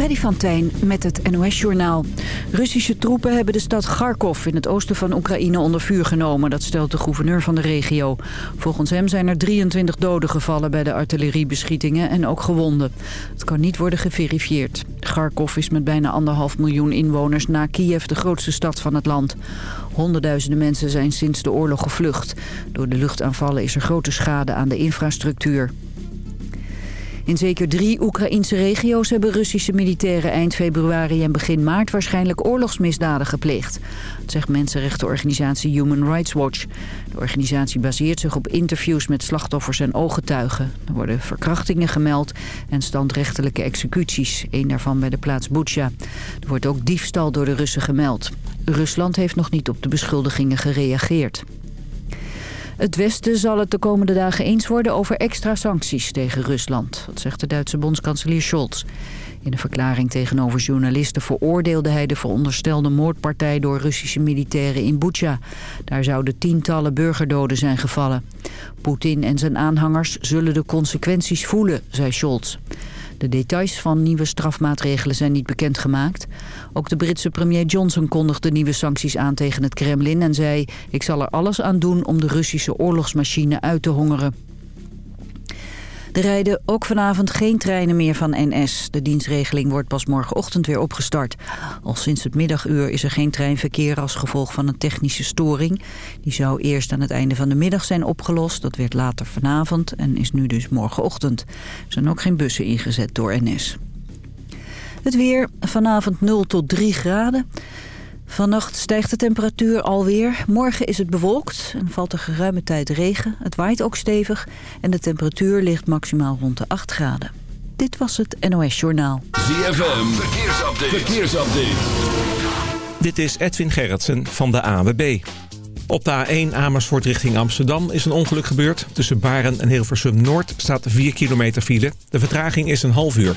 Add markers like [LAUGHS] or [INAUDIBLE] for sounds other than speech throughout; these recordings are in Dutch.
Freddy van Tijn met het NOS-journaal. Russische troepen hebben de stad Kharkov in het oosten van Oekraïne onder vuur genomen. Dat stelt de gouverneur van de regio. Volgens hem zijn er 23 doden gevallen bij de artilleriebeschietingen en ook gewonden. Het kan niet worden geverifieerd. Kharkov is met bijna anderhalf miljoen inwoners na Kiev de grootste stad van het land. Honderdduizenden mensen zijn sinds de oorlog gevlucht. Door de luchtaanvallen is er grote schade aan de infrastructuur. In zeker drie Oekraïnse regio's hebben Russische militairen eind februari en begin maart waarschijnlijk oorlogsmisdaden gepleegd. Dat zegt mensenrechtenorganisatie Human Rights Watch. De organisatie baseert zich op interviews met slachtoffers en ooggetuigen. Er worden verkrachtingen gemeld en standrechtelijke executies, één daarvan bij de plaats Bucha. Er wordt ook diefstal door de Russen gemeld. Rusland heeft nog niet op de beschuldigingen gereageerd. Het Westen zal het de komende dagen eens worden over extra sancties tegen Rusland. Dat zegt de Duitse bondskanselier Scholz. In een verklaring tegenover journalisten veroordeelde hij de veronderstelde moordpartij door Russische militairen in Bucha. Daar zouden tientallen burgerdoden zijn gevallen. Poetin en zijn aanhangers zullen de consequenties voelen, zei Scholz. De details van nieuwe strafmaatregelen zijn niet bekendgemaakt. Ook de Britse premier Johnson kondigde nieuwe sancties aan tegen het Kremlin... en zei, ik zal er alles aan doen om de Russische oorlogsmachine uit te hongeren. Er rijden ook vanavond geen treinen meer van NS. De dienstregeling wordt pas morgenochtend weer opgestart. Al sinds het middaguur is er geen treinverkeer als gevolg van een technische storing. Die zou eerst aan het einde van de middag zijn opgelost. Dat werd later vanavond en is nu dus morgenochtend. Er zijn ook geen bussen ingezet door NS. Het weer, vanavond 0 tot 3 graden. Vannacht stijgt de temperatuur alweer. Morgen is het bewolkt en valt er geruime tijd regen. Het waait ook stevig en de temperatuur ligt maximaal rond de 8 graden. Dit was het NOS Journaal. ZFM, verkeersupdate. verkeersupdate. Dit is Edwin Gerritsen van de AWB. Op de A1 Amersfoort richting Amsterdam is een ongeluk gebeurd. Tussen Baren en Hilversum Noord staat 4 kilometer file. De vertraging is een half uur.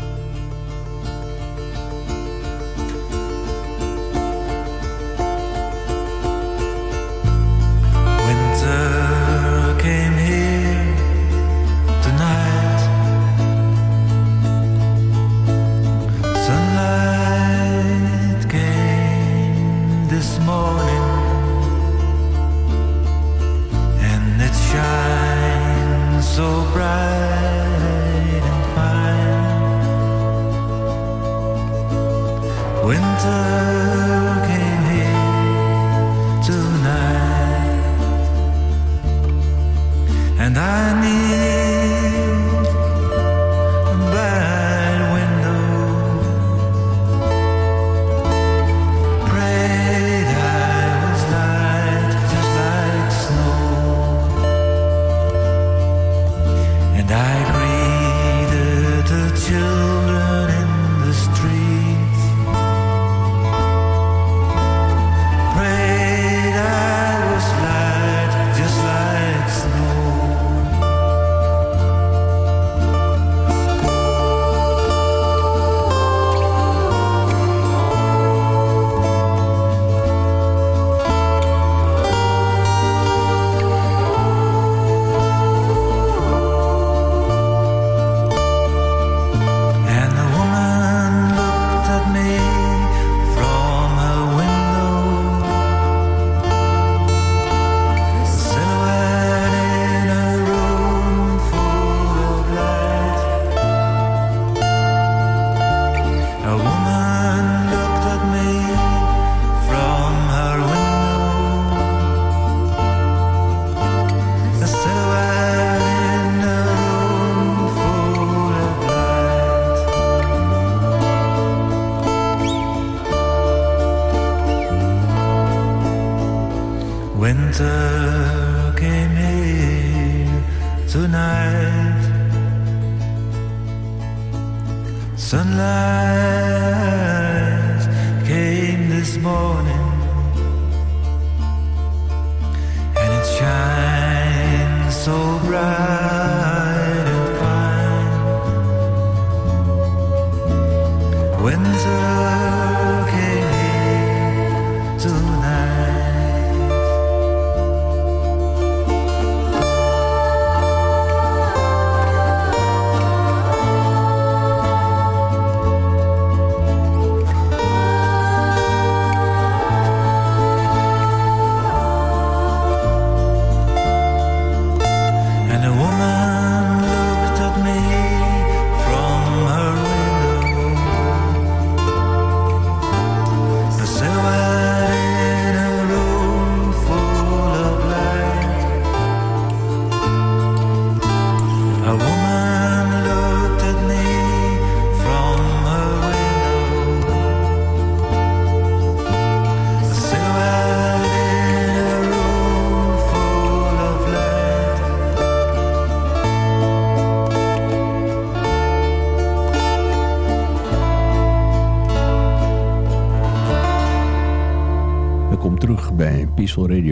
Bright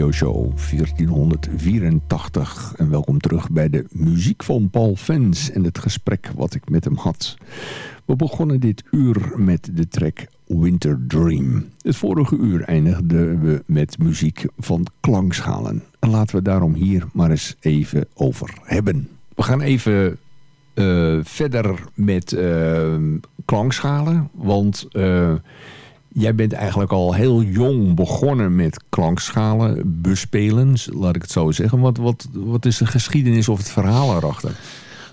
Peaceful Radio Show 1484. En welkom terug bij de muziek van Paul Fens en het gesprek wat ik met hem had. We begonnen dit uur met de track Winter Dream. Het vorige uur eindigden we met muziek van klankschalen. En laten we daarom hier maar eens even over hebben. We gaan even eh, verder met eh, klankschalen. Want... eh, Jij bent eigenlijk al heel jong begonnen met klankschalen bespelen, laat ik het zo zeggen. Wat, wat, wat is de geschiedenis of het verhaal erachter?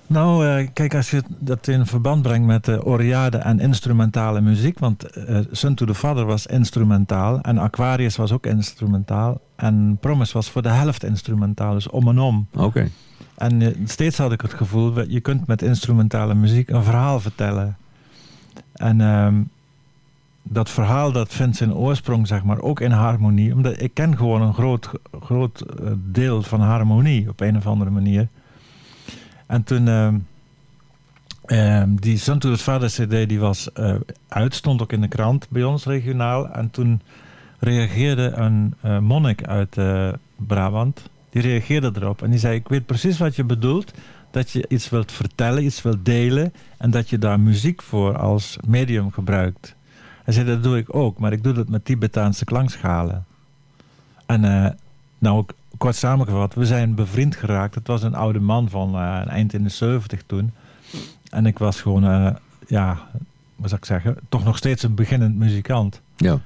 Nou, eh, kijk, als je dat in verband brengt met de Oriade en instrumentale muziek. Want eh Sun to the Father was instrumentaal. En Aquarius was ook instrumentaal. En Promise was voor de helft instrumentaal. Dus om en om. Oké, En eh, steeds had ik het gevoel, we- je kunt met instrumentale muziek een verhaal vertellen. En ehm, dat verhaal dat vindt zijn oorsprong, zeg maar, ook in harmonie. Omdat ik ken gewoon een groot, groot eh, deel van harmonie op een of andere manier. En toen ehm, ehm, die Sun Father CD die was eh, uit, stond ook in de krant bij ons regionaal. En toen reageerde een eh, monnik uit Brabant. Die reageerde erop en die zei: Ik weet precies wat je bedoelt. Dat je iets wilt vertellen, iets wilt delen. En dat je daar muziek voor als medium gebruikt. Hij zei: Dat doe ik ook, maar ik doe dat met Tibetaanse klankschalen. En eh, nou, kort samengevat, we zijn bevriend geraakt. Het was een oude man van een eind in de 70 toen. En ik was gewoon, eh, ja, wat zou ik zeggen, toch nog steeds een beginnend muzikant. ja.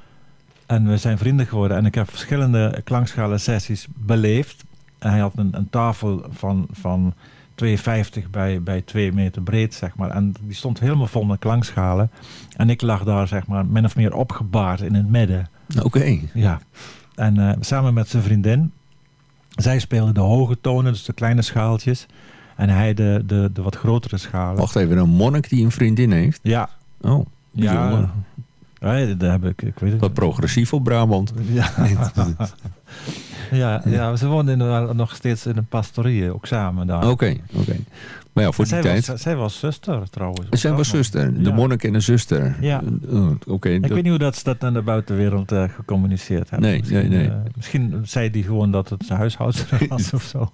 En we zijn vrienden geworden. En ik heb verschillende klankschalen sessies beleefd. En hij had een, een tafel van, van 2,50 bij, bij 2 meter breed, zeg maar. En die stond helemaal vol met klankschalen. En ik lag daar, zeg maar, min of meer opgebaard in het midden. Oké. Ja. En eh, samen met zijn vriendin. Zij speelde de hoge tonen, dus de kleine schaaltjes. En hij de, de, de wat grotere schalen. Wacht even, een monnik die een vriendin heeft? Ja. Oh, bijzonder. Ja, ja, dat heb ik, ik weet het Wat progressief op Brabant. Ja. [LAUGHS] ja, ja, ze woonden inderdaad nog steeds in een pastorie, ook samen daar. Oké, oké. Maar ja, voor die zij, tijd... was, zij was zuster trouwens. Zij was zuster, de Ja. monnik en de zuster. Ja. Oh, Oké, Ik dat- weet niet hoe dat ze dat naar de buitenwereld eh, gecommuniceerd hebben. Nee, misschien, nee, nee. eh, misschien zei die gewoon dat het zijn huishoudster [LAUGHS] was of zo.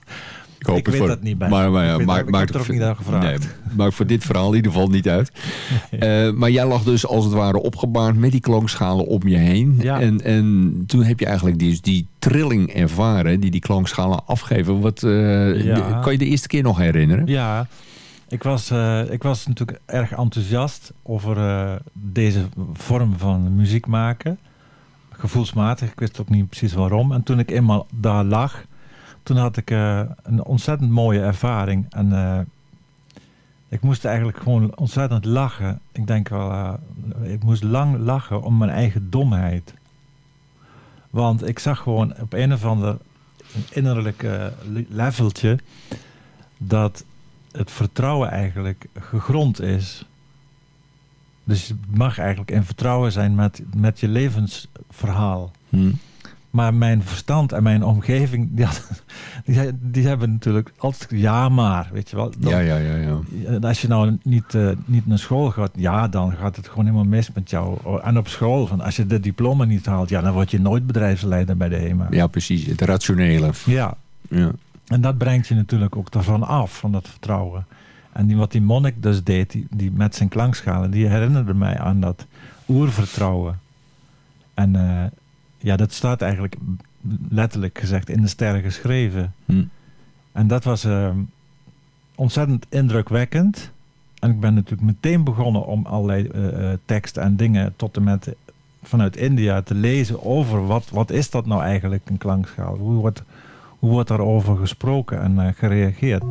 Ik hoop ik weet voor- dat niet bij. Maar, maar, ja, Ik weet maar, ik maar, heb er ook niet naar gevraagd. Nee, maar voor dit verhaal in ieder geval niet uit. [LAUGHS] Eh, maar jij lag dus als het ware opgebaard met die klankschalen om je heen. Ja. En, en toen heb je eigenlijk die, die trilling ervaren die die klankschalen afgeven. Wat, eh, Ja. kan je de eerste keer nog herinneren? Ja, ik was, eh, ik was natuurlijk erg enthousiast over deze vorm van muziek maken. Gevoelsmatig, ik wist ook niet precies waarom. En toen ik eenmaal daar lag, toen had ik eh, een ontzettend mooie ervaring. En eh, ik moest eigenlijk gewoon ontzettend lachen. Ik denk wel, eh, ik moest lang lachen om mijn eigen domheid. Want ik zag gewoon op een of ander innerlijk leveltje dat het vertrouwen eigenlijk gegrond is. Dus je mag eigenlijk in vertrouwen zijn met, met je levensverhaal. Hm. Maar mijn verstand en mijn omgeving, die, had- [LAUGHS] die, die hebben natuurlijk altijd ja maar, weet je wel. Dan- Ja, ja, ja, ja. Als je nou niet, eh, niet naar school gaat, ja, dan gaat het gewoon helemaal mis met jou. En op school, van als je de diploma niet haalt, ja, dan word je nooit bedrijfsleider bij de HEMA. Ja, precies. Het rationele. ja. Ja. En dat brengt je natuurlijk ook daarvan af, van dat vertrouwen. En die, wat die monnik dus deed, die, die met zijn klankschalen, die herinnerde mij aan dat oervertrouwen. En eh, ja, dat staat eigenlijk letterlijk gezegd in de sterren geschreven. Hm. En dat was eh, ontzettend indrukwekkend. En ik ben natuurlijk meteen begonnen om allerlei eh, eh, teksten en dingen tot en met vanuit India te lezen over wat, wat is dat nou eigenlijk, een klankschaal? Hoe wordt, hoe wordt daarover gesproken en eh, gereageerd?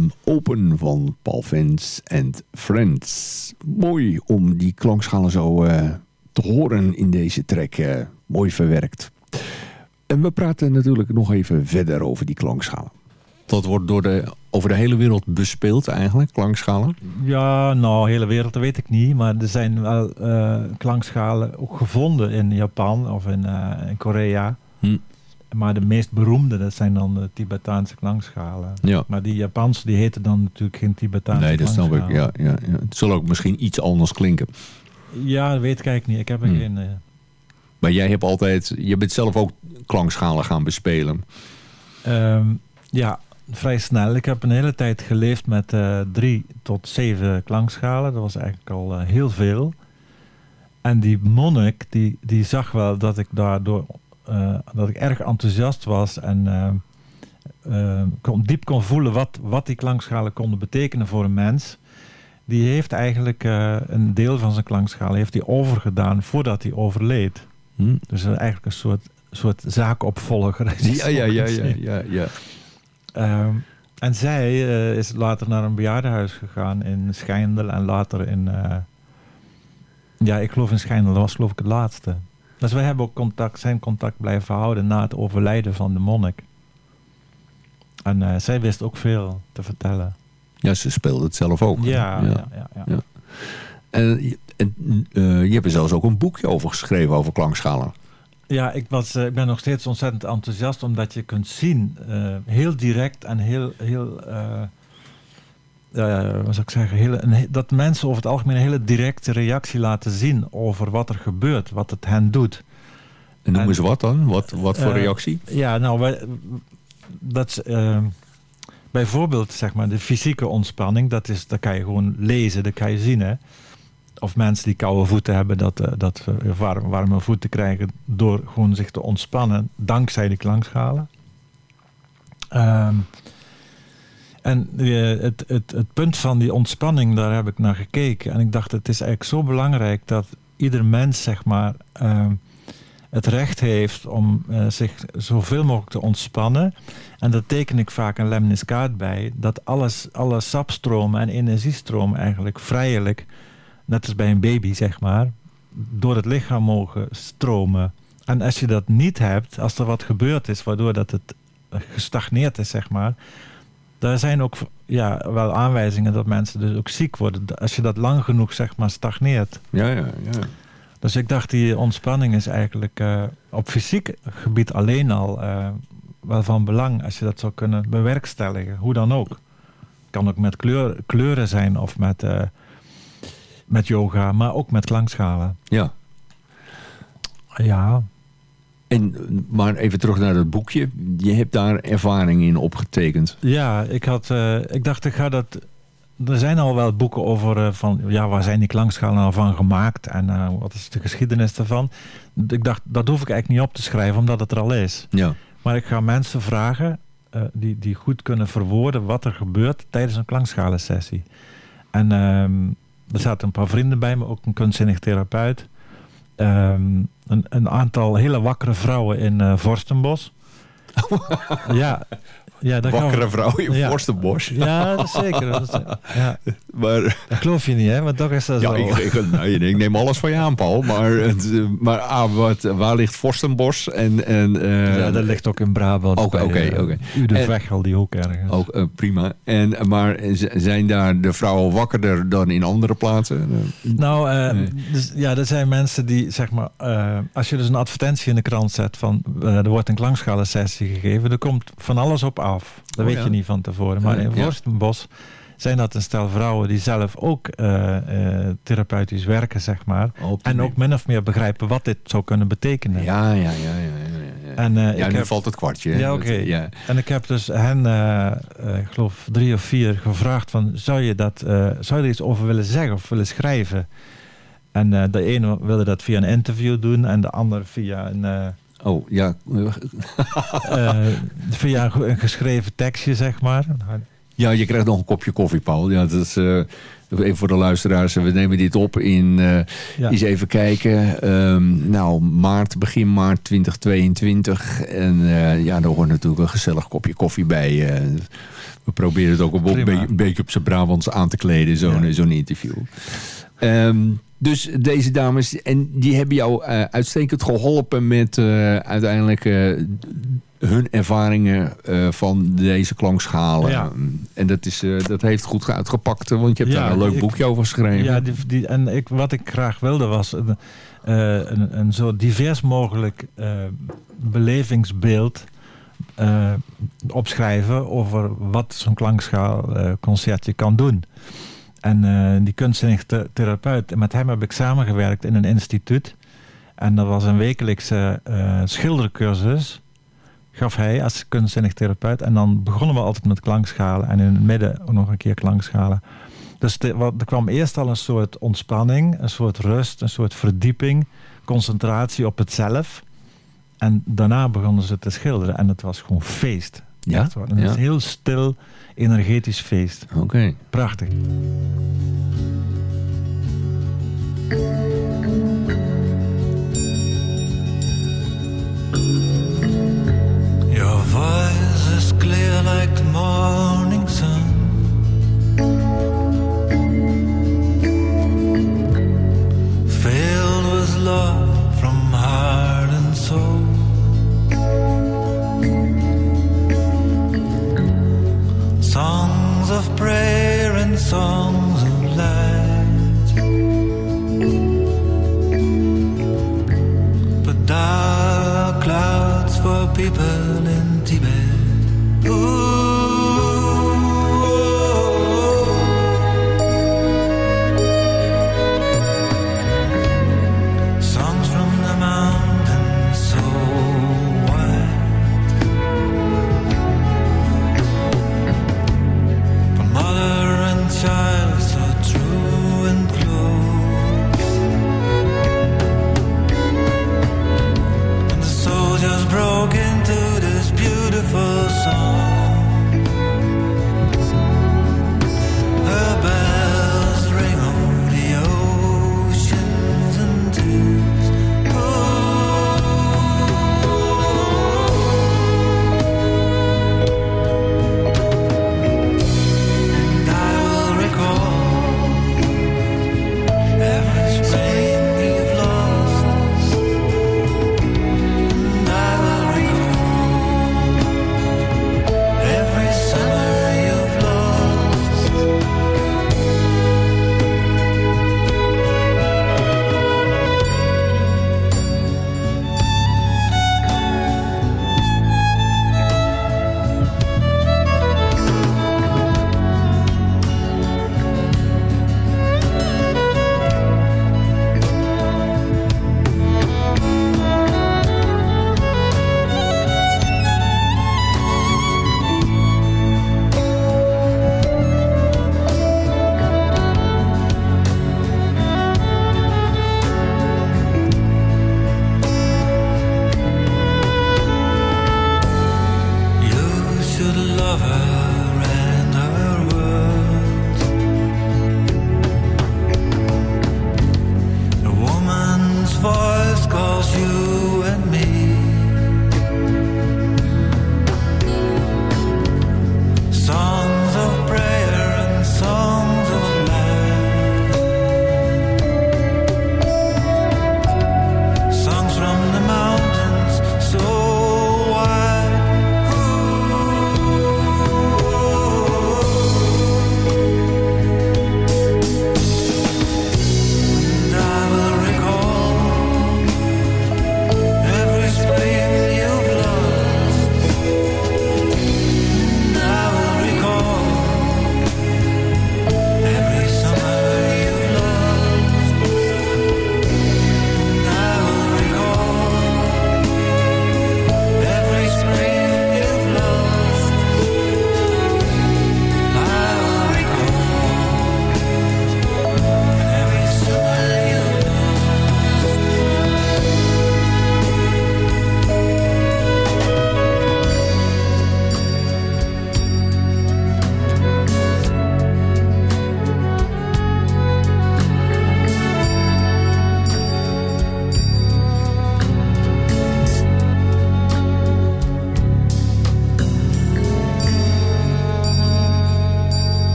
Album Open van Paul Vance and Friends. Mooi om die klankschalen zo eh, te horen in deze track. eh, mooi verwerkt. En we praten natuurlijk nog even verder over die klankschalen. Dat wordt door de, over de hele wereld bespeeld eigenlijk, klankschalen. Ja, nou, hele wereld, dat weet ik niet. Maar er zijn wel eh, klankschalen ook gevonden in Japan of in, eh, in Korea. Hm. Maar de meest beroemde, dat zijn dan de Tibetaanse klankschalen. Ja. Maar die Japanse, die heten dan natuurlijk geen Tibetaanse Nee, dat snap ik. Ja, ja, ja. Het zal ook misschien iets anders klinken. Ja, dat weet ik eigenlijk niet. Ik heb er Hm. geen... eh, Maar jij hebt altijd, je bent zelf ook klankschalen gaan bespelen. Ehm, ja, vrij snel. Ik heb een hele tijd geleefd met eh, drie tot zeven klankschalen. Dat was eigenlijk al eh, heel veel. En die monnik, die, die zag wel dat ik daardoor eh, dat ik erg enthousiast was en ehm, ehm, kon, diep kon voelen wat, wat die klankschalen konden betekenen voor een mens. Die heeft eigenlijk eh, een deel van zijn klankschalen heeft hij overgedaan voordat hij overleed. Hm? Dus eigenlijk een soort, soort zaakopvolger. [LAUGHS] Ja, ja, ja, ja, ja, ja. Ehm, en zij eh, is later naar een bejaardenhuis gegaan in Schijndel en later in... eh, ja, ik geloof in Schijndel, dat was geloof ik het laatste. Dus wij hebben ook contact, zijn contact blijven houden na het overlijden van de monnik. En eh, zij wist ook veel te vertellen. Ja, ze speelde het zelf ook. Ja, ja, ja. ja, Ja. En, en eh, je hebt er zelfs ook een boekje over geschreven, over klankschalen. Ja, ik, was, eh, ik ben nog steeds ontzettend enthousiast omdat je kunt zien, heel direct en heel, heel eh, wat zou ik zeggen, hele, een dat mensen over het algemeen een hele directe reactie laten zien over wat er gebeurt, wat het hen doet. En noem En- eens wat dan? Wat, wat voor Eh, reactie? Ja, nou, wij, dat is, eh, bijvoorbeeld zeg maar de fysieke ontspanning, dat, is, dat kan je gewoon lezen, dat kan je zien. Hè? Of mensen die koude voeten hebben, dat, eh, dat warm, warme voeten krijgen door gewoon zich te ontspannen, dankzij de klankschalen. En eh, het, het, het punt van die ontspanning, daar heb ik naar gekeken. En ik dacht, het is eigenlijk zo belangrijk dat ieder mens, zeg maar, ehm, het recht heeft om eh, zich zoveel mogelijk te ontspannen. En daar teken ik vaak een lemniscaat bij. Dat alles, alle sapstromen en energiestromen eigenlijk vrijelijk, net als bij een baby zeg maar, door het lichaam mogen stromen. En als je dat niet hebt, als er wat gebeurd is waardoor dat het gestagneerd is zeg maar, daar zijn ook ja, wel aanwijzingen dat mensen dus ook ziek worden. Als je dat lang genoeg zeg maar stagneert. Ja, ja, ja. Dus ik dacht, die ontspanning is eigenlijk eh, op fysiek gebied alleen al eh, wel van belang als je dat zou kunnen bewerkstelligen. Hoe dan ook. Kan ook met kleur, kleuren zijn of met, eh, met yoga, maar ook met klankschalen. ja. Ja, En, maar even terug naar het boekje. Je hebt daar ervaring in opgetekend. ja ik, had, eh, ik dacht, ik ga dat. Er zijn al wel boeken over eh, van ja, waar zijn die klankschalen nou van gemaakt en eh, wat is de geschiedenis daarvan. Ik dacht, dat hoef ik eigenlijk niet op te schrijven, omdat het er al is. Ja. Maar ik ga mensen vragen die, die goed kunnen verwoorden wat er gebeurt tijdens een klankschalensessie. En ehm, er zaten een paar vrienden bij me, ook een kunstzinnig therapeut. Ehm, een, een aantal hele wakkere vrouwen in eh Vorstenbos. [LAUGHS] ja, ja, dat Wakkere vrouw in Ja. Forstenbos. we- Ja, dat zeker. Dat, is- ja, [LAUGHS] Maar dat geloof je niet, hè? Maar toch is dat ja, zo. ik, ik, nou, ik neem alles van je aan, Paul. Maar, het, eh, maar ah, wat, waar ligt Forstenbos? En, en, eh, ja, dat ligt ook in Brabant. Oké, oké, eh. Ude En- Vechel, die ook ergens. Ook prima. En, maar zijn daar de vrouwen wakkerder dan in andere plaatsen? Nou, Nee. dus, ja, er zijn mensen die, zeg maar, als je dus een advertentie in de krant zet van er wordt een klankschalenssessie gegeven, er komt van alles op af. Dat Oh, weet ja. je niet van tevoren. Maar in. Vorstenbos zijn dat een stel vrouwen die zelf ook eh, eh, therapeutisch werken, zeg maar. En ook min of meer begrijpen wat dit zou kunnen betekenen. Ja, ja, ja. ja, ja. En, eh, ja, ik nu heb- valt het kwartje. hè. Ja, oké. Ja. En ik heb dus hen, ik geloof drie of vier, gevraagd van... zou je, dat, eh, zou je er iets over willen zeggen of willen schrijven? En eh, de ene wilde dat via een interview doen... en de ander via een, eh, Oh, ja. [LAUGHS] eh, via een ge- een geschreven tekstje, zeg maar. Ja, je krijgt nog een kopje koffie, Paul. Ja, dat is, eh, Even voor de luisteraars, we nemen dit op in, uh, Ja. eens even kijken, Ehm, nou maart, begin maart 2022. En ja, daar hoort natuurlijk een gezellig kopje koffie bij. we proberen het ook een, beetje, op zijn Brabants aan te kleden, zo'n Ja. zo'n interview. Ehm, dus deze dames, en die hebben jou eh, uitstekend geholpen met eh, uiteindelijk eh, hun ervaringen van deze klankschalen. Ja. En dat, is, dat heeft goed uitgepakt, want je hebt Ja, daar een leuk ik- boekje over geschreven. Ja, die, die, en ik, wat ik graag wilde was een, een, een zo divers mogelijk belevingsbeeld opschrijven over wat zo'n klankschaalconcertje kan doen. En eh, die kunstzinnig the- therapeut, met hem heb ik samengewerkt in een instituut. En dat was een wekelijkse eh, schildercursus, gaf hij als kunstzinnig therapeut. En dan begonnen we altijd met klankschalen en in het midden nog een keer klankschalen. Dus wat- er kwam eerst al een soort ontspanning, een soort rust, een soort verdieping, concentratie op het zelf. En daarna begonnen ze te schilderen en het was gewoon feest. Ja? Echt waar. Een Ja. heel stil, energetisch feest. Oké. Prachtig. Your voice is clear like the morning Of prayer and songs of light. But dark clouds for people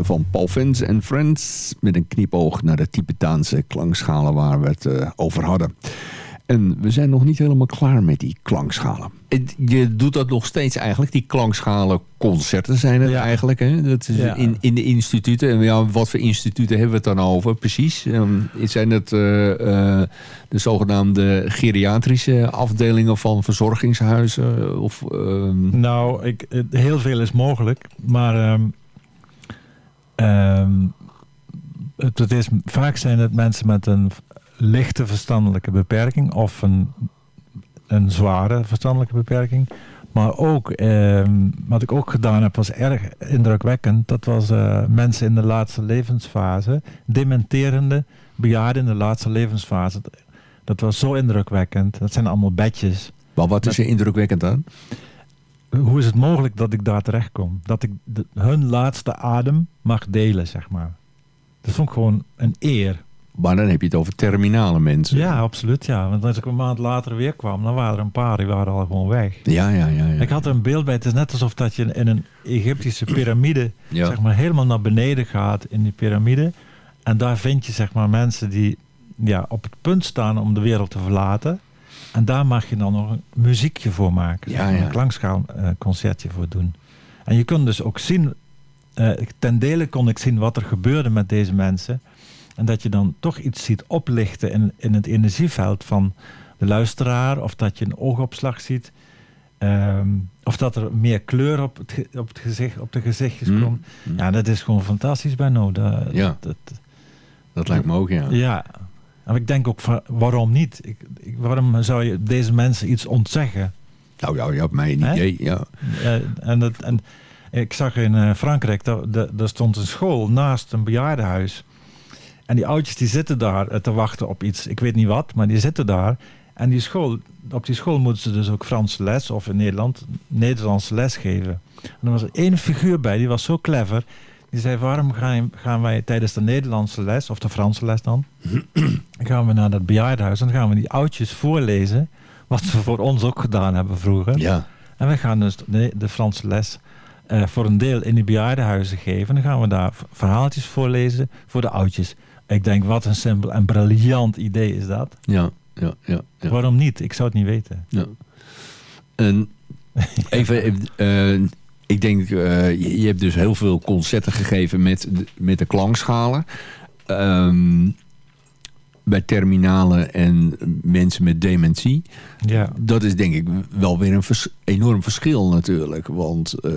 van Paul Vens en Friends... met een knipoog naar de Tibetaanse klankschalen waar we het uh, over hadden. En we zijn nog niet helemaal klaar met die klankschalen. Je doet dat nog steeds eigenlijk. Die klankschalen concerten zijn het eigenlijk. Hè? Dat is in, in de instituten. En ja, wat voor instituten hebben we het dan over precies? Um, zijn het uh, uh, de zogenaamde geriatrische afdelingen van verzorgingshuizen? Of, um... Nou, ik, heel veel is mogelijk. Maar um, het, het, is, vaak zijn het mensen met een lichte verstandelijke beperking of een, een zware verstandelijke beperking. Maar ook, eh, wat ik ook gedaan heb, was erg indrukwekkend. Dat was uh, mensen in de laatste levensfase, dementerende bejaarden in de laatste levensfase. Dat was zo indrukwekkend. Dat zijn allemaal bedjes. Maar wat is er indrukwekkend aan? Hoe is het mogelijk dat ik daar terecht kom? Dat ik hun laatste adem mag delen, zeg maar. Dat vond ik gewoon een eer. Maar dan heb je het over terminale mensen. Ja, absoluut. Ja. Want als ik een maand later weer kwam, dan waren er een paar die waren al gewoon weg. Ja, ja, ja. ja. Ik had er een beeld bij. Het is net alsof dat je in een Egyptische [CLEARS THROAT] piramide zeg maar, helemaal naar beneden gaat in die piramide. En daar vind je zeg maar, mensen die ja, op het punt staan om de wereld te verlaten. En daar mag je dan nog een muziekje voor maken. Ja, ja. Een klankschaalconcertje voor doen. En je kunt dus ook zien, uh, ten dele kon ik zien wat er gebeurde met deze mensen. En dat je dan toch iets ziet oplichten in, in het energieveld van de luisteraar. Of dat je een oogopslag ziet. Ehm, of dat er meer kleur op, het, op, het gezicht, op de gezichtjes mm. komt. Mm. Ja, dat is gewoon fantastisch bij. Dat, ja, dat, dat, lijkt me ook, ja. Ja. En ik denk ook, van, waarom niet? Ik, waarom zou je deze mensen iets ontzeggen? Nou ja, je hebt mij een idee, ja. en, dat, en ik zag in uh, Frankrijk, daar stond een school naast een bejaardenhuis. En die oudjes die zitten daar eh, te wachten op iets, ik weet niet wat, maar die zitten daar. En die school, op die school moeten ze dus ook Franse les of in Nederland Nederlandse les geven. En er was één figuur bij, die was zo clever. Die zei, waarom gaan, gaan wij tijdens de Nederlandse les, of de Franse les dan, [CLEARS THROAT] gaan we naar dat bejaardenhuis en dan gaan we die oudjes voorlezen, wat ze voor ons ook gedaan hebben vroeger. Ja. En we gaan dus de, de Franse les uh, voor een deel in die bejaardenhuizen geven. En dan gaan we daar verhaaltjes voorlezen voor de oudjes. Ik denk, wat een simpel en briljant idee is dat. Ja, ja, ja. ja. Waarom niet? Ik zou het niet weten. Ja. En [LAUGHS] even, uh, ik denk, uh, je, je, hebt dus heel veel concerten gegeven met, de, met de klankschalen. Um, bij terminalen en mensen met dementie. Ja. Dat is denk ik wel weer een vers enorm verschil natuurlijk. Want uh,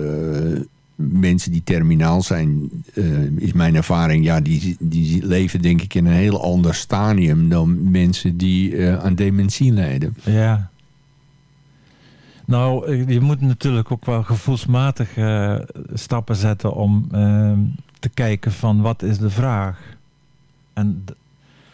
mensen die terminaal zijn, uh, is mijn ervaring, ja, die, die leven denk ik in een heel ander stadium dan mensen die uh, aan dementie lijden. Ja. Nou, je moet natuurlijk ook wel gevoelsmatig uh, stappen zetten om te kijken van wat is de vraag. En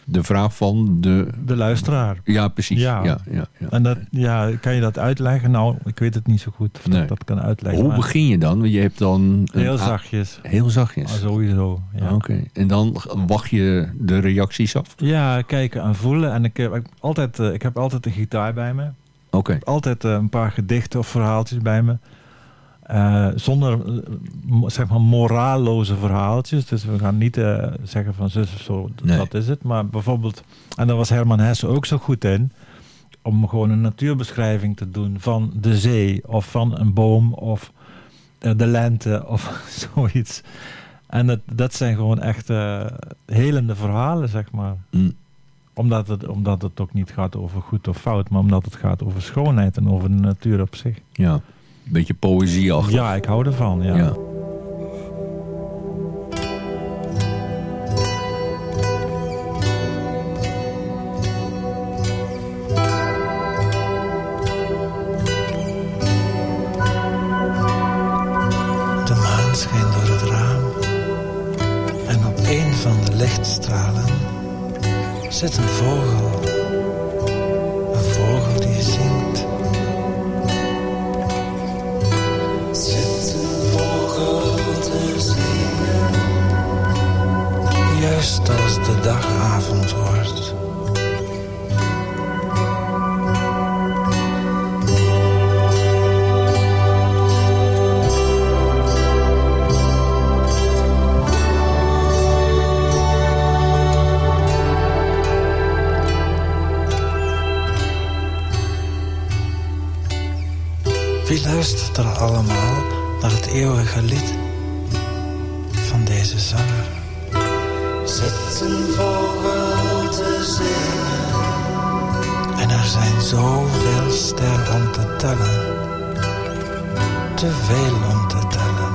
de vraag van de... De luisteraar. Ja, precies. Ja. Ja, ja, En dat, ja, kan je dat uitleggen? Nou, ik weet het niet zo goed of nee. dat kan uitleggen. Hoe begin je dan? Je hebt dan... Heel zachtjes. Heel zachtjes? Ah, sowieso, ja. Oké. En dan wacht je de reacties af? Ja, kijken en voelen. En ik heb altijd, ik heb altijd een gitaar bij me. Oké. Altijd een paar gedichten of verhaaltjes bij me. Uh, zonder zeg maar moraalloze verhaaltjes. Dus we gaan niet uh, zeggen van zus of zo, nee. dat is het. Maar bijvoorbeeld, en daar was Herman Hesse ook zo goed in, om gewoon een natuurbeschrijving te doen van de zee of van een boom of uh, de lente of [LAUGHS] zoiets. En dat, dat zijn gewoon echt helende verhalen, zeg maar. Mm. Omdat, het, omdat het ook niet gaat over goed of fout, maar omdat het gaat over schoonheid en over de natuur op zich. Ja beetje poëzie achter. Ja, ik hou ervan, ja. ja. De maan schijnt door het raam en op een van de lichtstralen zit een vogel. Een vogel die zingt. Juist als de dagavond wordt. Luisteren allemaal naar het eeuwige lied van deze zanger. Zit een vogel te zingen. En er zijn zoveel sterren om te tellen. Te veel om te tellen.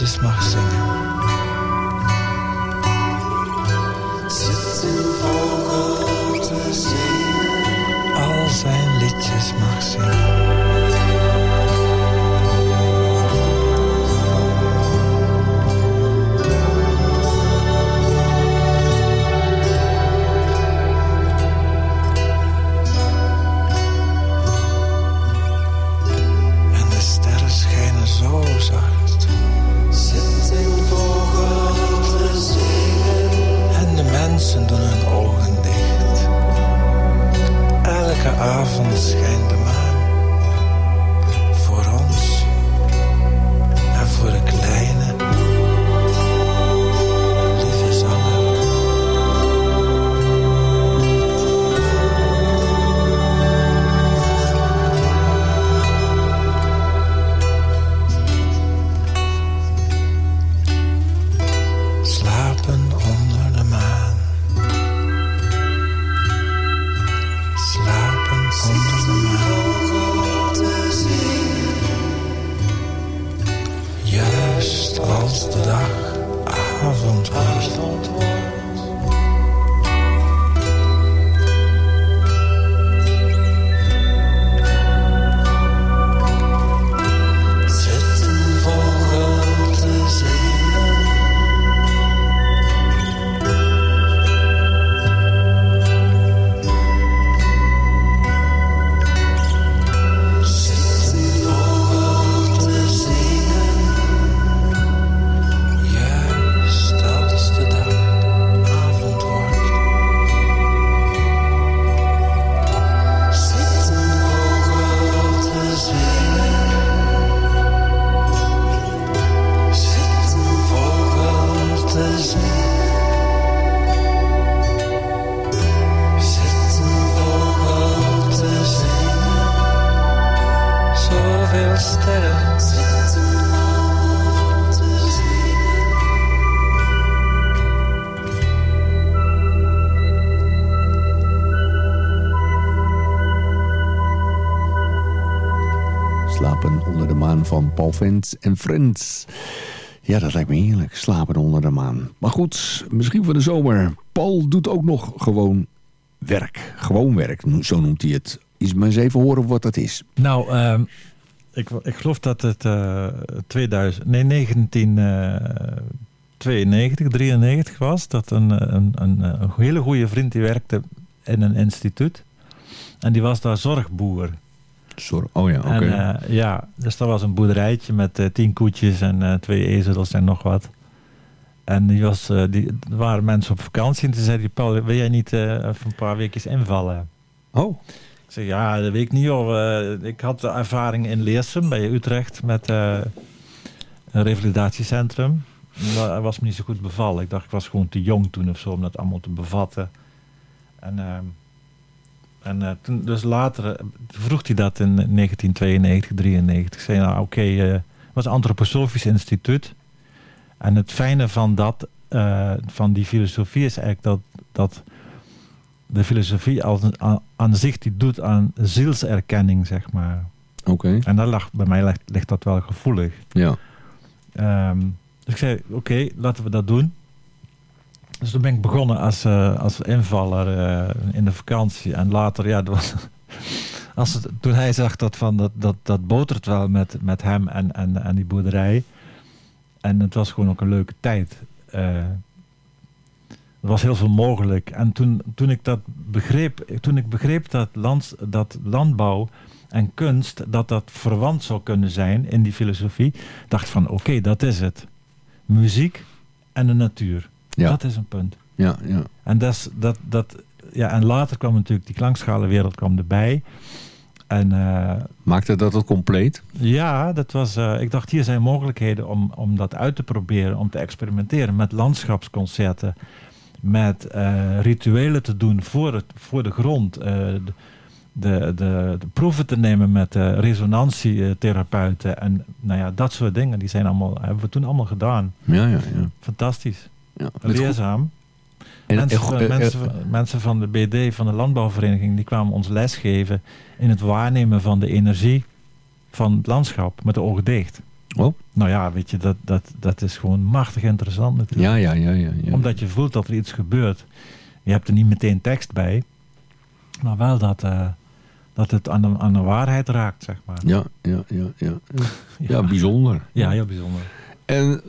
Zijn liedjes mag Vents en Friends. Ja, dat lijkt me heerlijk. Slapen onder de maan. Maar goed, misschien voor de zomer. Paul doet ook nog gewoon werk. Gewoon werk, zo noemt hij het. Is maar eens even horen wat dat is. Nou, ehm, ik, ik geloof dat het eh 2000, nee, 1992, 93 was. Dat een, een, een, een hele goede vriend die werkte in een instituut. En die was daar zorgboer. Oh ja, oké. En eh, ja, dus dat was een boerderijtje met eh, tien koetjes en eh, twee ezels en nog wat. En die was, die, er waren mensen op vakantie en toen zei die Paul, wil jij niet even een paar weekjes invallen? oh, Ik zeg, ja, dat weet ik niet hoor. Ik had de ervaring in Leersum bij Utrecht met een revalidatiecentrum. Dat was me niet zo goed bevallen. Ik dacht, ik was gewoon te jong toen of zo om dat allemaal te bevatten. En, ehm, en eh, toen, dus later eh, vroeg hij dat in 1992, 93. Ik zei, nou oké, eh, het was een antroposofisch instituut. En het fijne van, dat, van die filosofie is eigenlijk dat, dat de filosofie als aan, aan zich die doet aan zielserkenning, zeg maar. oké. En daar lag, bij mij ligt, ligt dat wel gevoelig. Ja. Ehm, dus ik zei, oké, laten we dat doen. Dus toen ben ik begonnen als, eh, als invaller eh, in de vakantie. En later, ja, was, [LAUGHS] als toen hij zag dat, van, dat, dat, dat botert wel met, met hem en, en, en die boerderij. En het was gewoon ook een leuke tijd. Eh, er was heel veel mogelijk. En toen, toen ik dat begreep, toen ik begreep dat, land, dat landbouw en kunst, dat dat verwant zou kunnen zijn in die filosofie. dacht van, oké, dat is het. Muziek en de natuur. Ja. Dat is een punt. Ja, ja. En, dat, dat, dat, ja, en later kwam natuurlijk die klankschalenwereld kwam erbij. En eh, Maakte dat het compleet? ja, dat was, eh, ik dacht hier zijn mogelijkheden om, om dat uit te proberen, om te experimenteren met landschapsconcerten, met eh, rituelen te doen voor, het, voor de grond, de, de, de, proeven te nemen met resonantietherapeuten en nou ja, dat soort dingen, die zijn allemaal, hebben we toen allemaal gedaan. Ja, ja, ja. Fantastisch, leerzaam. En, mensen, en- van- eh, mensen, eh, van- mensen van de BD, van de landbouwvereniging, die kwamen ons lesgeven in het waarnemen van de energie van het landschap met de ogen dicht. Oh. Nou ja, weet je, dat, dat, dat is gewoon machtig interessant natuurlijk. ja, ja, ja, ja, ja. Omdat je voelt dat er iets gebeurt. Je hebt er niet meteen tekst bij, maar wel dat, eh, dat het aan de, aan de waarheid raakt, zeg maar. Ja, ja, ja, ja. [LAUGHS] Ja, bijzonder. Ja, heel bijzonder. En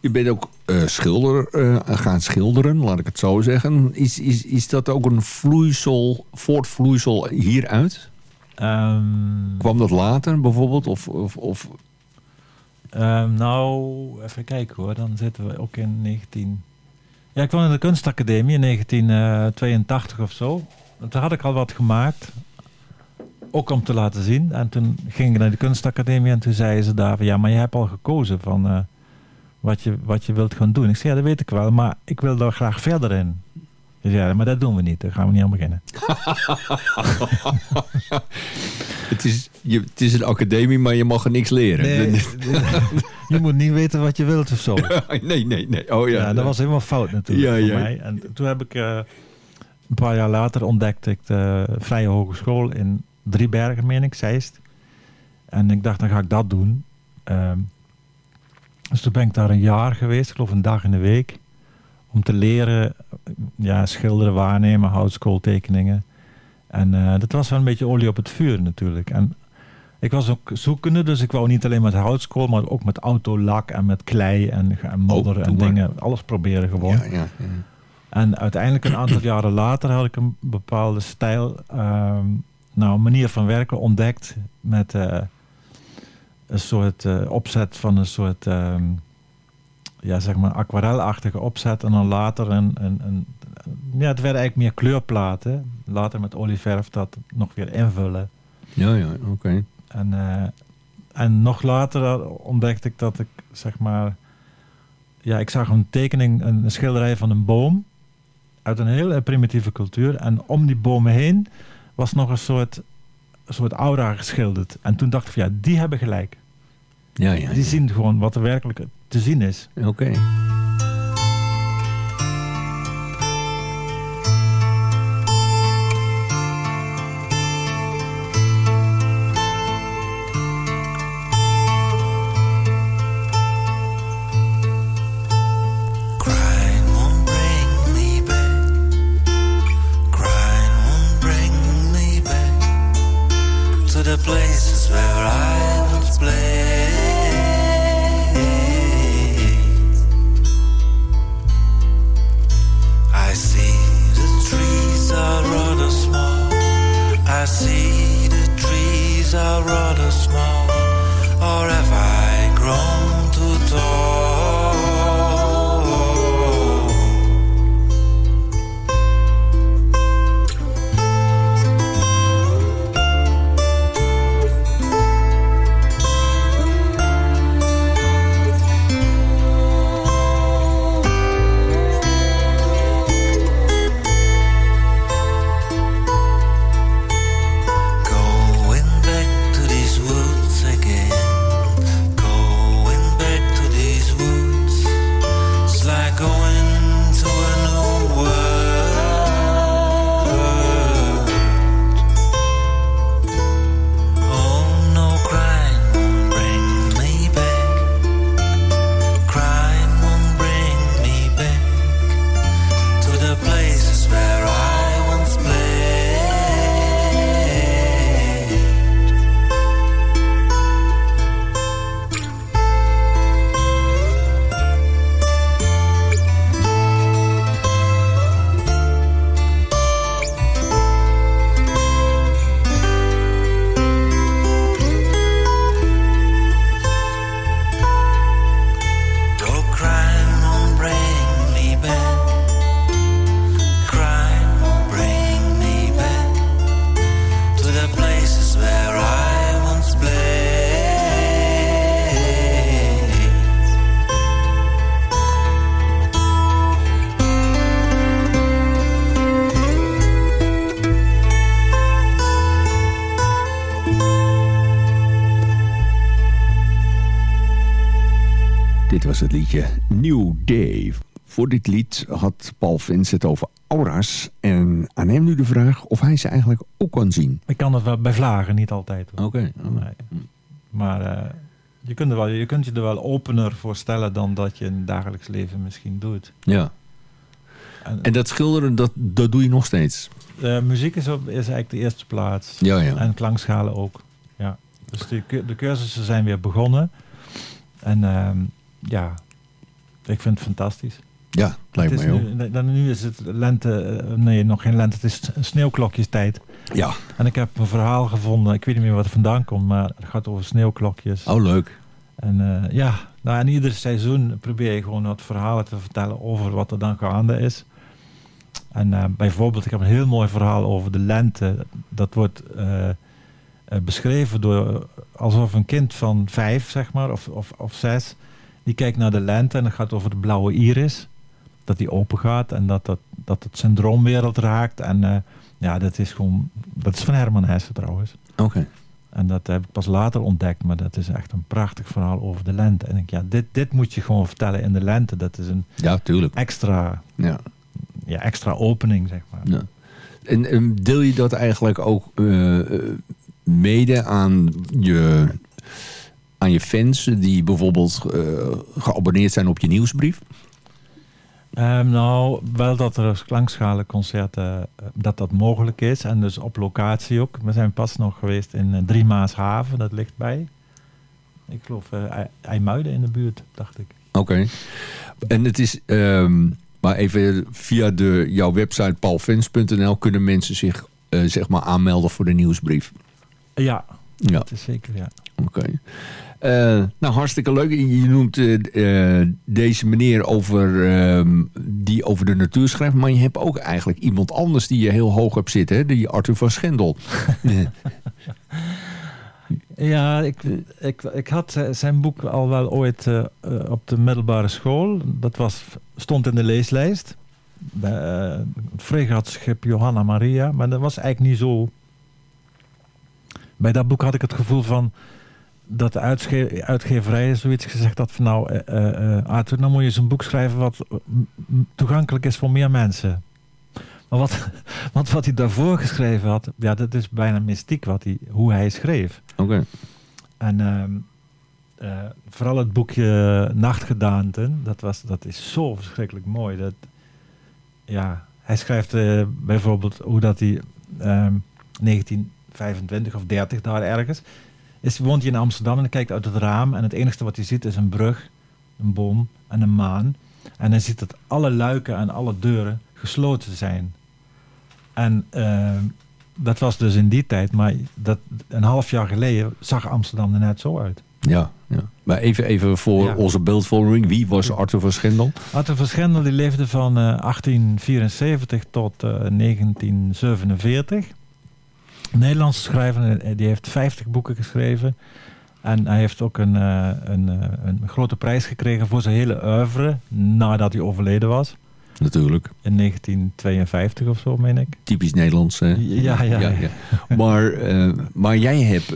je bent ook eh, schilder, eh, gaan schilderen, laat ik het zo zeggen. Is, is, is dat ook een vloeisel, voortvloeisel hieruit? Ehm, Kwam dat later bijvoorbeeld? Of, of, of Ehm, nou, even kijken hoor. Dan zitten we ook in 19... Ja, ik kwam in de kunstacademie in 1982 of zo. Toen had ik al wat gemaakt. Ook om te laten zien. En toen ging ik naar de kunstacademie en toen zeiden ze daar van... Ja, maar je hebt al gekozen van eh, wat, je, wat je wilt gaan doen. Ik zei, ja, dat weet ik wel. Maar ik wil daar graag verder in. Dus ja, maar dat doen we niet. Daar gaan we niet aan beginnen. [LAUGHS] het, is, je, het is een academie, maar je mag er niks leren. [LAUGHS] je moet niet weten wat je wilt of zo. [LAUGHS] nee, nee, nee. Oh ja. Ja, dat was helemaal fout natuurlijk Ja, voor ja. mij. En toen heb ik eh, een paar jaar later ontdekte ik de Vrije Hogeschool in Driebergen, meen ik, Zeist. En ik dacht, dan ga ik dat doen. Ehm, dus toen ben ik daar een jaar geweest, ik geloof een dag in de week. Om te leren, ja, schilderen, waarnemen, houtskooltekeningen. En eh, dat was wel een beetje olie op het vuur natuurlijk. En ik was ook zoekende, dus ik wou niet alleen met houtskool, maar ook met autolak en met klei en, en modder Oh, en doe maar. dingen. Alles proberen gewoon. Ja, ja, ja. En uiteindelijk een aantal jaren later had ik een bepaalde stijl, ehm, nou manier van werken ontdekt met eh, een soort eh, opzet van een soort, ehm, ja zeg maar aquarelachtige opzet en dan later een, een, een ja het werden eigenlijk meer kleurplaten. Later met olieverf dat nog weer invullen. ja, ja oké. En, eh, en nog later ontdekte ik dat ik, zeg maar... Ja, ik zag een tekening, een, een schilderij van een boom... uit een heel primitieve cultuur. En om die bomen heen was nog een soort, een soort aura geschilderd. En toen dacht ik van ja, die hebben gelijk. Ja, ja. Die zien gewoon wat er werkelijk te zien is. Oké. Voor dit lied had Paul Vins het over aura's. En aan hem nu de vraag of hij ze eigenlijk ook kan zien. Ik kan het wel bij vlagen, niet altijd. Oké. Nee. Maar eh, je, kunt er wel, je kunt je er wel opener voor stellen dan dat je in het dagelijks leven misschien doet. Ja. En, En dat schilderen, dat, dat doe je nog steeds? eh, muziek is, op, is eigenlijk de eerste plaats. Ja, ja. En klankschalen ook. Ja. Dus de cursussen zijn weer begonnen. En ehm, ja, ik vind het fantastisch. Ja, lijkt mij ook. dan, nu is het lente, eh, nee nog geen lente, het is sneeuwklokjestijd. Ja. En ik heb een verhaal gevonden, ik weet niet meer wat er vandaan komt, maar het gaat over sneeuwklokjes. Oh, leuk. En eh, ja, nou, en ieder seizoen probeer je gewoon wat verhalen te vertellen over wat er dan gaande is. En eh, bijvoorbeeld, ik heb een heel mooi verhaal over de lente. Dat wordt beschreven door alsof een kind van vijf, zeg maar, of, of, of zes, die kijkt naar de lente en het gaat over de blauwe iris. Dat die open gaat en dat, dat, dat het zijn droomwereld raakt. En eh, ja, dat is gewoon, dat is van Herman Hesse trouwens. Oké. En dat heb ik pas later ontdekt, maar dat is echt een prachtig verhaal over de lente. En ik denk, ja, dit, dit moet je gewoon vertellen in de lente. Dat is een Ja, tuurlijk. extra, Ja. ja, extra opening, zeg maar. ja. En, en deel je dat eigenlijk ook eh, mede aan je, aan je fans die bijvoorbeeld eh, geabonneerd zijn op je nieuwsbrief? Ehm, nou, wel dat er klankschalenconcerten, eh, dat dat mogelijk is. En dus op locatie ook. We zijn pas nog geweest in uh, Driemaashaven, dat ligt bij. Ik geloof uh, IJmuiden in de buurt, dacht ik. Oké. En het is, ehm, maar even via de, jouw website paulfans.nl kunnen mensen zich uh, zeg maar aanmelden voor de nieuwsbrief. Ja, ja. dat is zeker, ja. Oké. Uh, nou, hartstikke leuk. Je noemt uh, uh, deze meneer over, ehm, die over de natuur schrijft. Maar je hebt ook eigenlijk iemand anders die je heel hoog hebt zitten. Hè? Die Arthur van Schendel. [LAUGHS] ja, ik, ik, ik had zijn boek al wel ooit op de middelbare school. Dat was, stond in de leeslijst. Fregatschip Johanna Maria. Maar dat was eigenlijk niet zo... Bij dat boek had ik het gevoel van dat de uitge uitgeverij zoiets gezegd had van nou, uh, uh, Arthur, dan moet je een boek schrijven wat toegankelijk is voor meer mensen. Maar wat, [LAUGHS] want wat hij daarvoor geschreven had, ja, dat is bijna mystiek wat hij, hoe hij schreef. Oké. Okay. En uh, vooral het boekje Nachtgedaanten, dat, was, dat is zo verschrikkelijk mooi. Dat, ja, hij schrijft bijvoorbeeld hoe dat hij 1925 of 30 daar ergens is, woont hij in Amsterdam en kijkt uit het raam en het enige wat hij ziet is een brug, een boom en een maan. En hij ziet dat alle luiken en alle deuren gesloten zijn. En uh, dat was dus in die tijd, maar dat, een half jaar geleden zag Amsterdam er net zo uit. Ja, ja. maar even, even voor ja. onze beeldvorming. Wie was Arthur van Schendel? Arthur van Schendel die leefde van uh, 1874 tot uh, 1947. Nederlandse schrijver, die heeft 50 boeken geschreven. En hij heeft ook een, uh, een, uh, een grote prijs gekregen voor zijn hele oeuvre nadat hij overleden was. Natuurlijk. In 1952 of zo, meen ik. Typisch Nederlands, hè? Ja, ja. ja, ja. maar, uh, maar jij hebt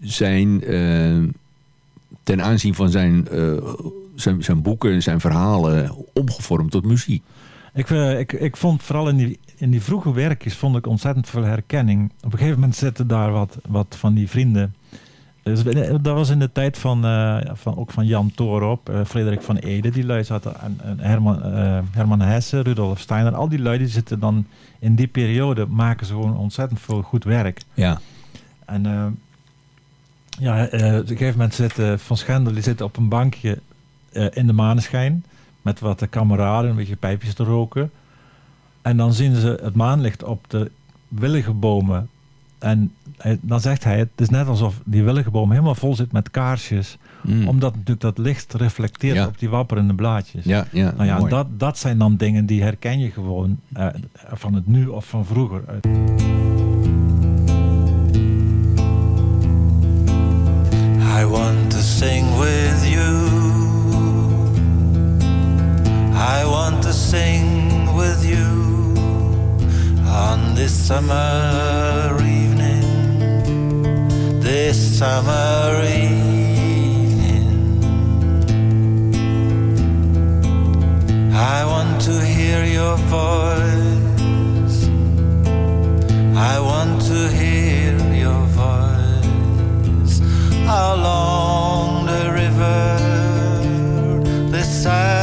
zijn, ten aanzien van zijn, zijn, zijn boeken, zijn verhalen, omgevormd tot muziek. Ik, ik, ik vond vooral in die, in die vroege werkjes vond ik ontzettend veel herkenning. Op een gegeven moment zitten daar wat, wat van die vrienden. Dus dat was in de tijd van, uh, van, ook van Jan Toorop, uh, Frederik van Ede, die lui zaten, en, en Herman, uh, Herman Hesse, Rudolf Steiner. Al die lui die zitten dan in die periode, maken ze gewoon ontzettend veel goed werk. Ja. En ja, op een gegeven moment zit Van Schendel, die zit op een bankje in de maneschijn met wat kameraden, een beetje pijpjes te roken. En dan zien ze het maanlicht op de willige bomen. En dan zegt hij, het is net alsof die willige boom helemaal vol zit met kaarsjes. Mm. Omdat natuurlijk dat licht reflecteert ja. op die wapperende blaadjes. Ja, ja, nou ja, dat, dat zijn dan dingen die herken je gewoon uh, van het nu of van vroeger. I to sing with you on this summer evening, this summer evening. I want to hear your voice. I want to hear your voice along the river this side.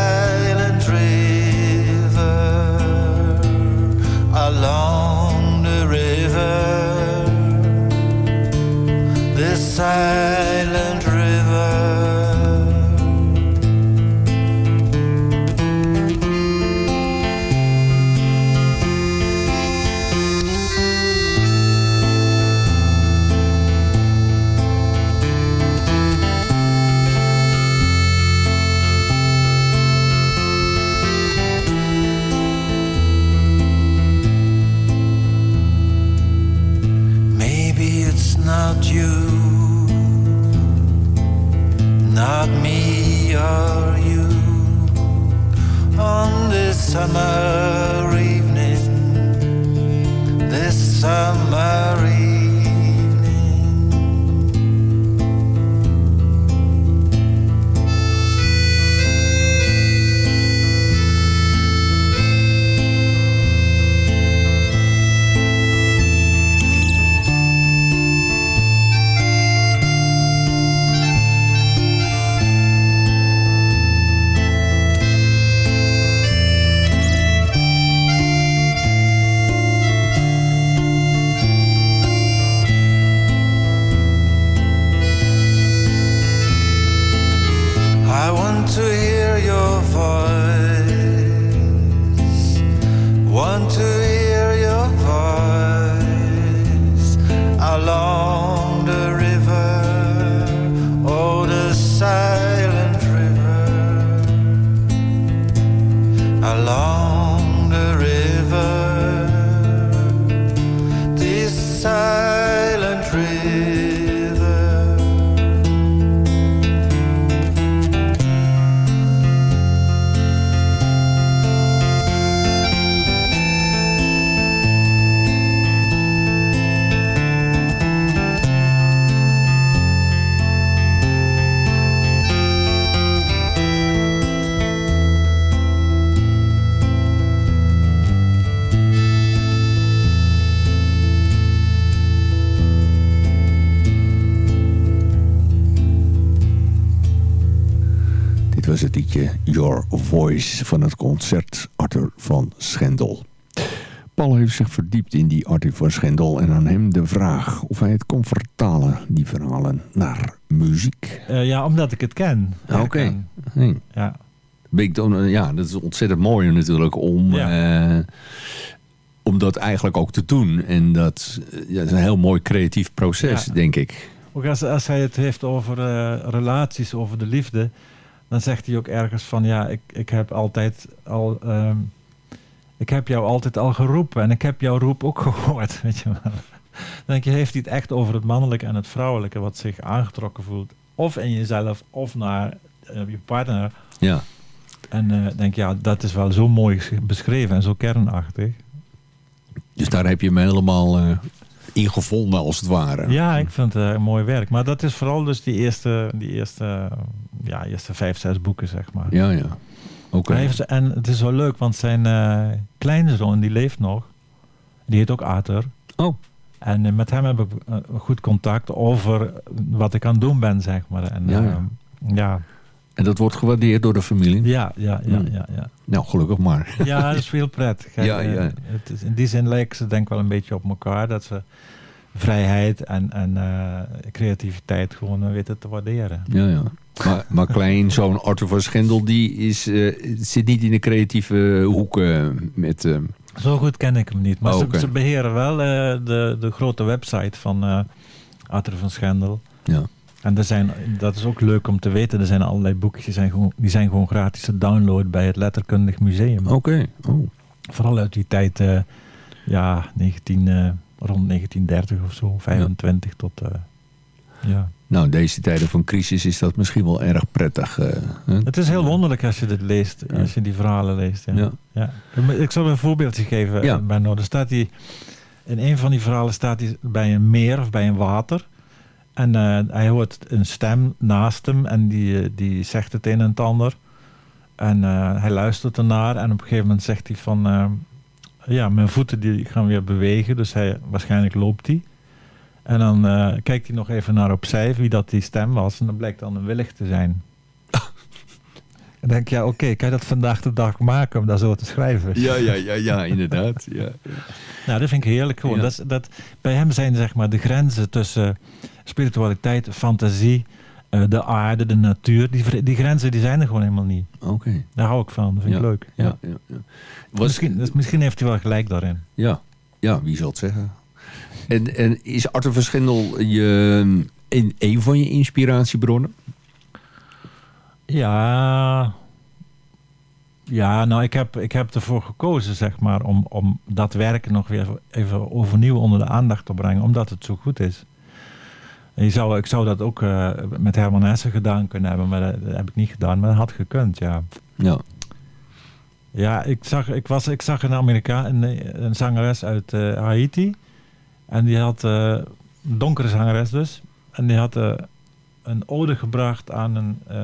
The summer evening, this summer evening. Van het concert Arthur van Schendel. Paul heeft zich verdiept in die Arthur van Schendel en aan hem de vraag of hij het kon vertalen, die verhalen, naar muziek. Eh, ja, omdat ik het ken. Oké. Hey. Ja. Ben ik dan, eh, ja, dat is ontzettend mooi natuurlijk om, eh, om dat eigenlijk ook te doen. En dat, ja, dat is een heel mooi creatief proces, Ja. denk ik. Ook als, als hij het heeft over relaties, over de liefde, dan zegt hij ook ergens van ja, ik, ik heb altijd al. ehm, ik heb jou altijd al geroepen en ik heb jouw roep ook [LAUGHS] gehoord. Weet je wel. Dan denk je, heeft hij het echt over het mannelijke en het vrouwelijke wat zich aangetrokken voelt. Of in jezelf of naar eh, je partner. Ja. En eh denk ja, dat is wel zo mooi beschreven en zo kernachtig. Dus daar heb je me helemaal eh in gevonden, als het ware. Ja, ik vind het eh, mooi werk. Maar dat is vooral dus die eerste, die eerste, ja, eerste vijf, zes boeken, zeg maar. Ja, ja. Oké. En het is wel leuk, want zijn eh kleinzoon, die leeft nog. Die heet ook Arthur. Oh. En eh, met hem heb ik goed contact over wat ik aan het doen ben, zeg maar. En, Ja, ja, ja. ja. En dat wordt gewaardeerd door de familie? Ja, ja, ja, Hmm. ja, ja. Nou, gelukkig maar. [LAUGHS] Ja, dat is heel prettig. hè. Ja, ja. Eh, Het is, in die zin lijken ze denk ik wel een beetje op elkaar. Dat ze vrijheid en, en eh, creativiteit gewoon eh, weten te waarderen. Ja, ja. Maar, maar klein, zo'n Arthur van Schendel, die is, zit niet in de creatieve hoek eh, met... Zo goed ken ik hem niet. Maar Oh, ze, oké. ze beheren wel de, de grote website van Arthur van Schendel. ja. En er zijn, dat is ook leuk om te weten. Er zijn allerlei boekjes die zijn gewoon, die zijn gewoon gratis te downloaden bij het Letterkundig Museum. Oké. Oh. Vooral uit die tijd, eh, ja, 19, eh, rond 1930 of zo, 25 tot... eh, ja. Nou, in deze tijden van crisis is dat misschien wel erg prettig. Het is heel wonderlijk als je dit leest, Ja. als je die verhalen leest. Ja. Ja. Ik zal een voorbeeldje geven, Ja. Benno. Er staat hij, in een van die verhalen staat hij bij een meer of bij een water. En eh, hij hoort een stem naast hem en die, eh, die zegt het een en ander. En eh, hij luistert ernaar en op een gegeven moment zegt hij van... ja, mijn voeten die gaan weer bewegen, dus hij, waarschijnlijk loopt hij. En dan kijkt hij nog even naar opzij wie dat die stem was. En dat blijkt dan een willig te zijn. En dan denk ik, ja oké, kan je dat vandaag de dag maken om dat zo te schrijven? Ja, ja, ja, ja, inderdaad. Ja. [LAUGHS] Nou, dat vind ik heerlijk gewoon. Ja. Dat, dat, bij hem zijn zeg maar de grenzen tussen spiritualiteit, fantasie, eh, de aarde, de natuur. Die, die grenzen die zijn er gewoon helemaal niet. Oké. Daar hou ik van, dat vind ik leuk. Ja, ja, ja. Was, Misschien, dus misschien heeft hij wel gelijk daarin. ja, ja, wie zal het zeggen? En, en is Arthur Verschindel je, in een van je inspiratiebronnen? Ja, ja nou ik heb, ik heb ervoor gekozen zeg maar om, om dat werk nog weer even overnieuw onder de aandacht te brengen. Omdat het zo goed is. En je zou, ik zou dat ook eh, met Herman Hesse gedaan kunnen hebben. Maar dat, dat heb ik niet gedaan. Maar dat had gekund, ja. Ja. Ja, ik zag, ik was, ik zag een Amerikaan, een, een zangeres uit eh, Haiti. En die had, een donkere zangeres dus. En die had een ode gebracht aan een, eh,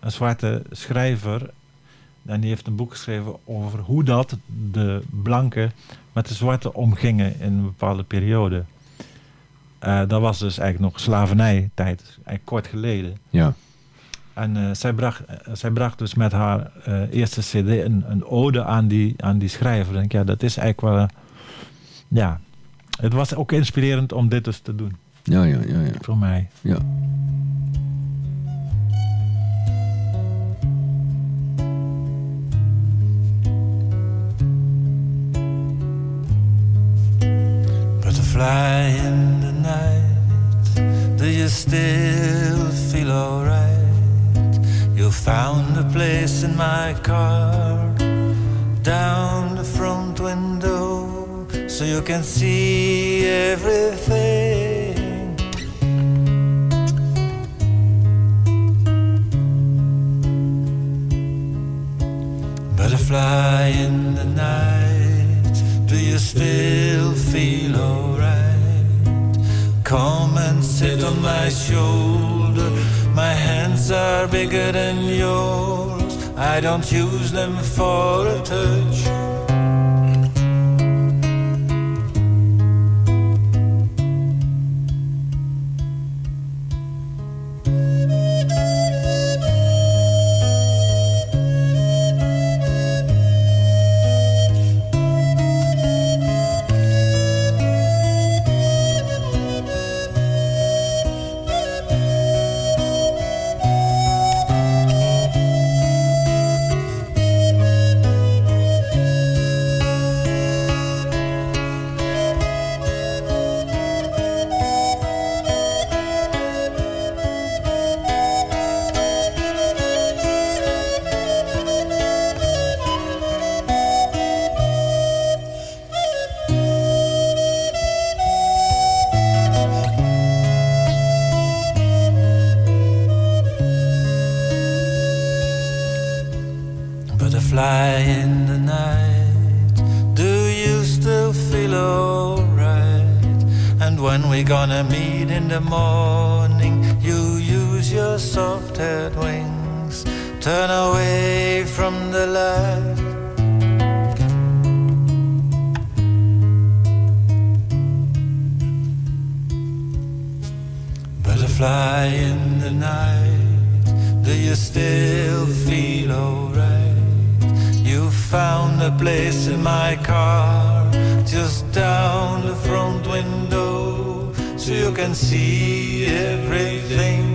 een zwarte schrijver. En die heeft een boek geschreven over hoe dat de blanken met de zwarte omgingen in een bepaalde periode. Eh, dat was dus eigenlijk nog slavernijtijd, eigenlijk kort geleden. Ja. En eh, zij, bracht, zij bracht dus met haar eerste cd een, een ode aan die, aan die schrijver. Ik denk, ja, dat is eigenlijk wel... ja, het was ook inspirerend om dit dus te doen, Ja, ja, ja, ja. voor mij. ja. In the night, do you still feel alright? You found a place in my car, down the front window, so you can see everything. Butterfly in the night, do you still sit on my shoulder. My hands are bigger than yours. I don't use them for a touch. When we gonna meet in the morning, you use your soft haired wings, turn away from the light. Butterfly in the night, do you still feel alright? You found a place in my car, just down the front window, so you can see everything.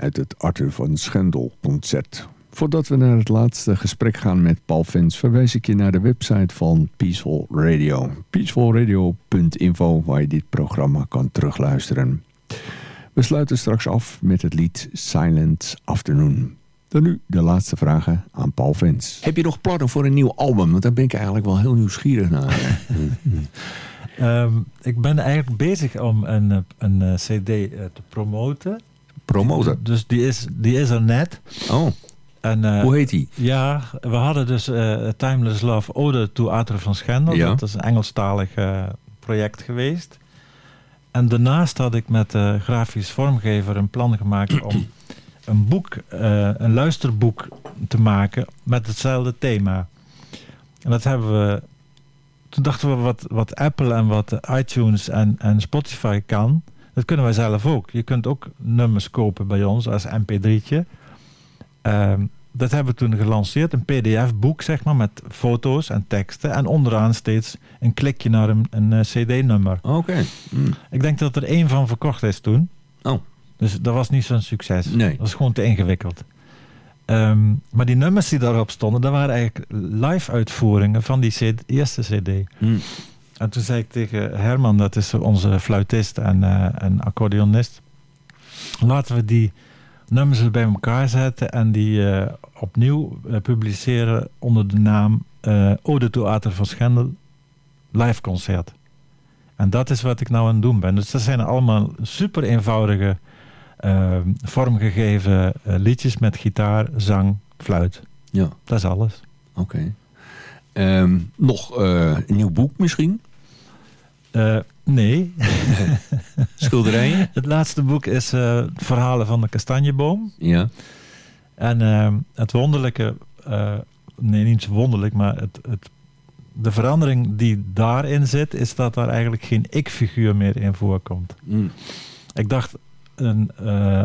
Uit het Arthur van Schendel concert. Voordat we naar het laatste gesprek gaan met Paul Vens... verwijs ik je naar de website van Peaceful Radio. peacefulradio.info waar je dit programma kan terugluisteren. We sluiten straks af met het lied Silent Afternoon. Dan nu de laatste vragen aan Paul Vens. Heb je nog plannen voor een nieuw album? Want daar ben ik eigenlijk wel heel nieuwsgierig naar. [LAUGHS] Ehm, ik ben eigenlijk bezig om een, een, eh, cd eh, te promoten. Promoten? Dus die is, die is er net. Oh, En, eh, hoe heet die? Ja, we hadden dus eh, Timeless Love Ode to Arthur van Schendel. Ja. Dat is een Engelstalig eh, project geweest. En daarnaast had ik met de grafisch vormgever een plan gemaakt om [CLEARS THROAT] een boek, een luisterboek te maken met hetzelfde thema. En dat hebben we. Toen dachten we wat, wat Apple en wat iTunes en, en Spotify kan, dat kunnen wij zelf ook. Je kunt ook nummers kopen bij ons als mp3'tje. Ehm, dat hebben we toen gelanceerd, een pdf-boek zeg maar, met foto's en teksten. En onderaan steeds een klikje naar een, een eh, cd-nummer. Oké. Mm. Ik denk dat er één van verkocht is toen. Oh. Dus dat was niet zo'n succes. Nee. Dat was gewoon te ingewikkeld. Ehm, maar die nummers die daarop stonden, dat waren eigenlijk live uitvoeringen van die CD eerste cd. Mm. En toen zei ik tegen Herman, dat is onze fluitist en, eh, en accordeonist. Laten we die nummers er bij elkaar zetten en die eh, opnieuw eh, publiceren onder de naam Ode to Arthur van Schendel live concert. En dat is wat ik nou aan het doen ben. Dus dat zijn allemaal super eenvoudige vormgegeven liedjes met gitaar, zang, fluit. Ja, Dat is alles. oké. Ehm, nog een nieuw boek misschien? Eh, nee, [LAUGHS] Schilderijen? het laatste boek is eh, Verhalen van de Kastanjeboom. ja. En ehm, het wonderlijke, eh, nee niet zo wonderlijk, maar het, het, de verandering die daarin zit, is dat daar eigenlijk geen ik-figuur meer in voorkomt. Mm. Ik dacht, een,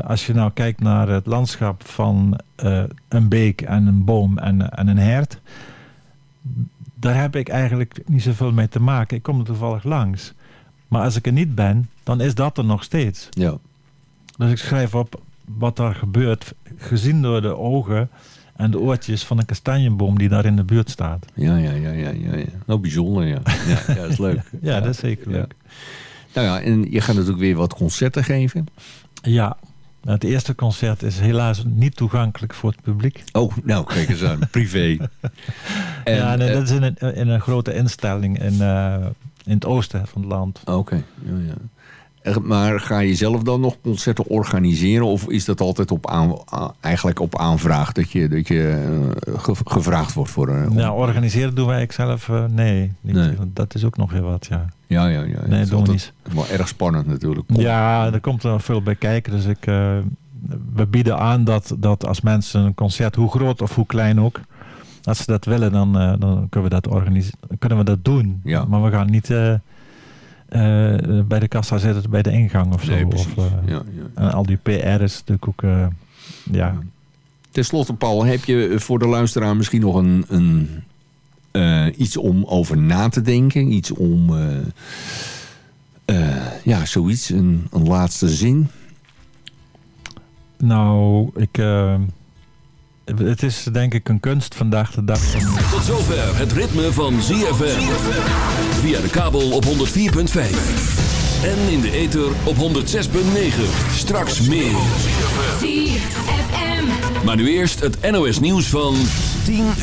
als je nou kijkt naar het landschap van een beek en een boom en, en een hert, daar heb ik eigenlijk niet zoveel mee te maken. Ik kom er toevallig langs. Maar als ik er niet ben, dan is dat er nog steeds. Ja. Dus ik schrijf op wat daar gebeurt, gezien door de ogen en de oortjes van een kastanjeboom die daar in de buurt staat. Ja, ja, ja, ja, ja. ja. Nou, bijzonder, ja. Ja, ja dat is leuk. [LAUGHS] Ja, dat is zeker Ja. leuk. Nou ja, en je gaat natuurlijk weer wat concerten geven. Ja, het eerste concert is helaas niet toegankelijk voor het publiek. Oh, nou, kijk eens aan. [LAUGHS] Privé. En, ja, nee, eh, dat is in een, in een grote instelling in, eh, in het oosten van het land. Oké, ja, ja. Maar ga je zelf dan nog concerten organiseren? Of is dat altijd op aan, eigenlijk op aanvraag dat je, dat je eh, ge- gevraagd wordt voor een... Nou, organiseren doen wij ik zelf, nee, niet. Nee. Dat is ook nog weer wat, ja. Ja, ja, ja. Nee, dat is doen we altijd Wel erg spannend natuurlijk. Ja, er komt er veel bij kijken. Dus ik, eh, we bieden aan dat, dat als mensen een concert, hoe groot of hoe klein ook, als ze dat willen, dan, eh, dan kunnen, we dat organiseren, kunnen we dat doen. Ja. Maar we gaan niet eh, bij de kassa zitten bij de ingang of zo. Nee, precies. Of, ja, ja. En al die PR is natuurlijk ook, ja. Ten slotte, Paul, heb je voor de luisteraar misschien nog een, een, eh, iets om over na te denken? Iets om, eh, eh, ja, zoiets, een, een laatste zin? Nou, ik, het is denk ik een kunst vandaag de dag. Tot zover het ritme van ZFM. Via de kabel op 104.5. En in de ether op 106.9. Straks meer. ZFM. Maar nu eerst het NOS nieuws van 10 uur.